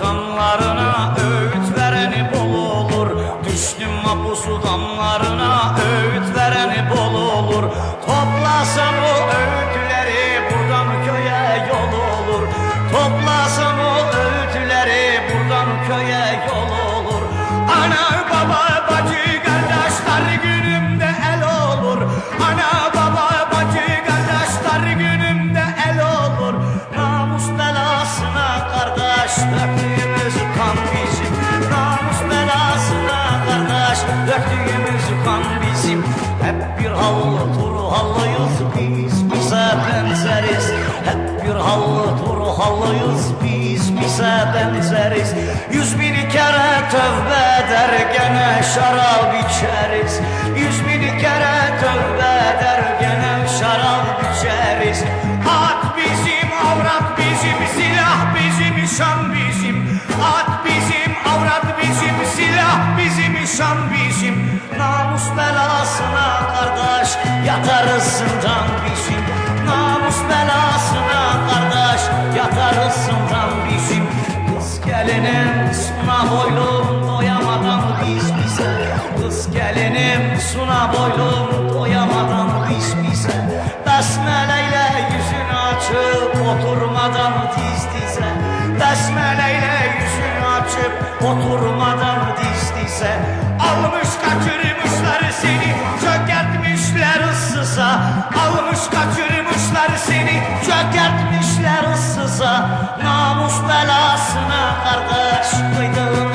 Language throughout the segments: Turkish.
Damlarına öğüt vereni bol olur. Mapusu damlarına öğüt buradan köye yol olur. Ana baba bacı kardeşler günümde el olur. Ana baba bacı kardeşler günümde el olur. Namus belasına kardeş döktüğümüz kan bizim. Namus belasına kardeş döktüğümüz kan bizim. Hep bir hallı turhallıyız biz. Bize benzeriz Hep bir hallı turhallıyız biz bize benzeriz. Yüz bin kere tövbe eder gene şarap içeriz. Yüz bin kere tövbe eder gene şarap içeriz. At bizim, avrat bizim, silah bizim, şan bizim. At bizim, avrat bizim, silah bizim, şan bizim. Namus belasına kardeş yatarız zindan bizim zindan bizim. Kız gelinim suna boylum doyamadan biz bize. Kız gelinim suna boylum doyamadan biz bize. Besmeleyle yüzünü açıp oturmadan diz dize. Besmeleyle yüzünü açıp oturmadan diz dize. Almış kaçırmışlar seni çökertmişler ıssıza Almış kaçırmışlar seni çökertmişler ıssıza. Namus belasına kardeş kıydığımız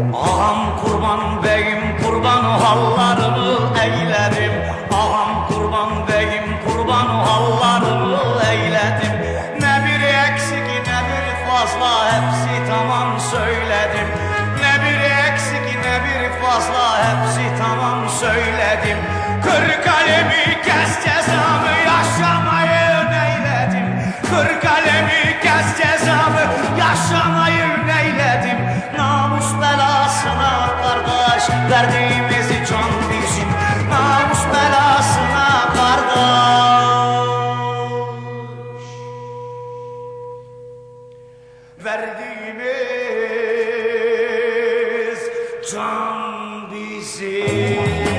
Ağam kurban beyim kurban o hallarını eyledim. Ağam kurban beyim kurban o hallarını eyledim. Ne bir eksik ne bir fazla hepsi tamam söyledim. Ne bir eksik ne bir fazla hepsi tamam söyledim. Kır kalemi kes cezamı yaşamayı neyledim. Kır kalemi kes cezamı yaşamayı Derdimizi can bilsin. Namus belasına kardeş. Verdiğimiz can bilsin.